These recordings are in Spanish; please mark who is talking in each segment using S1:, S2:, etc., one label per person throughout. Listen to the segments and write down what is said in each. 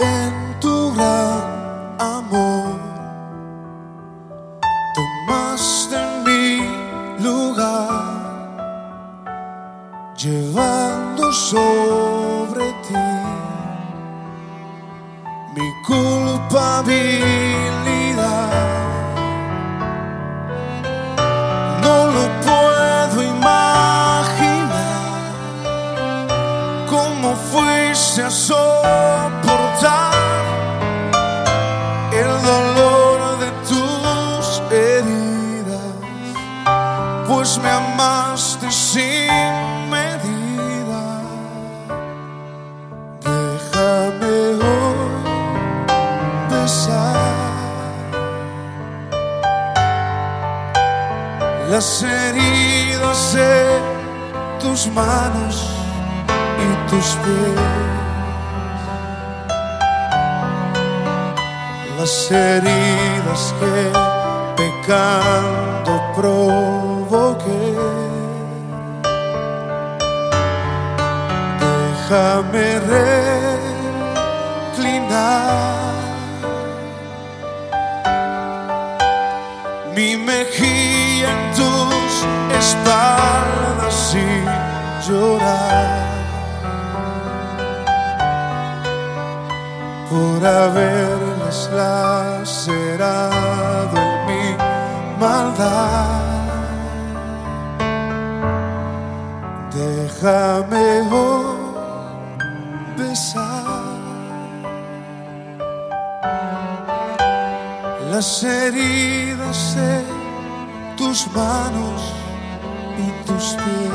S1: en tu gran amor. Tomaste mi lugar, llevando sobre ti mi culpabilidad. No lo puedo imaginar cómo fuiste a soportar el dolor de tus heridas, pues me amaste sin medida. Déjame hoy besar las heridas de tus manos y tus pies. Las heridas que pecando provoqué. Déjame reclinar mi mejilla en tus espaldas y llorar por haberlas lacerado en mi maldad. Déjame hoy besar las heridas de tus manos y tus pies.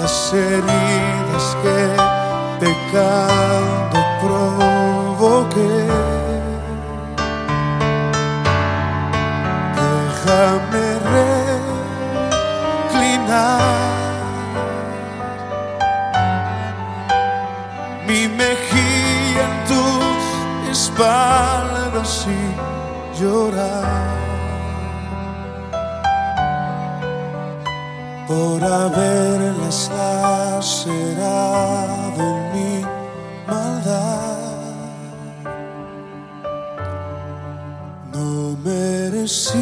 S1: Las heridas que pecando provoqué. Déjame reclinar mi mejilla en tus espaldas y llorar por haberlas lacerado en mi maldad. No merecía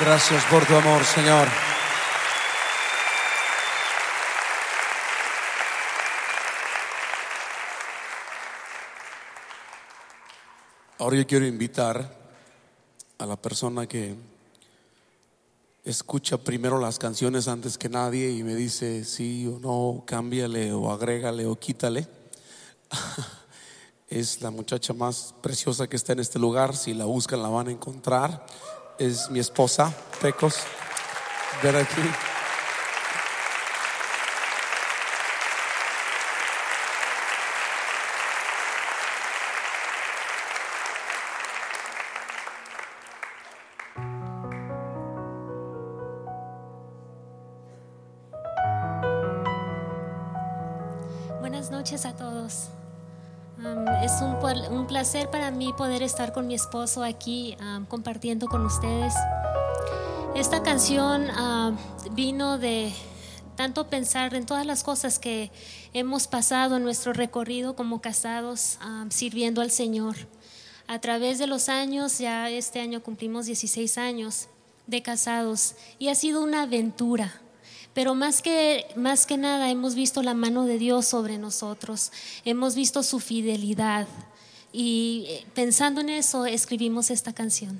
S2: Gracias por tu amor, Señor. Ahora yo quiero invitar a la persona que escucha primero las canciones antes que nadie y me dice sí o no, cámbiale o agrégale o quítale. Es la muchacha más preciosa que está en este lugar. Si la buscan, la van a encontrar. Es mi esposa, Pecos. Aquí.
S3: Buenas noches a todos. Es un, un placer para mí poder estar con mi esposo aquí compartiendo con ustedes. Esta canción vino de tanto pensar en todas las cosas que hemos pasado en nuestro recorrido como casados sirviendo al Señor. A través de los años, ya este año cumplimos 16 años de casados y ha sido una aventura. Pero más que, más que nada hemos visto la mano de Dios sobre nosotros, hemos visto su fidelidad y eh, pensando en eso escribimos esta canción.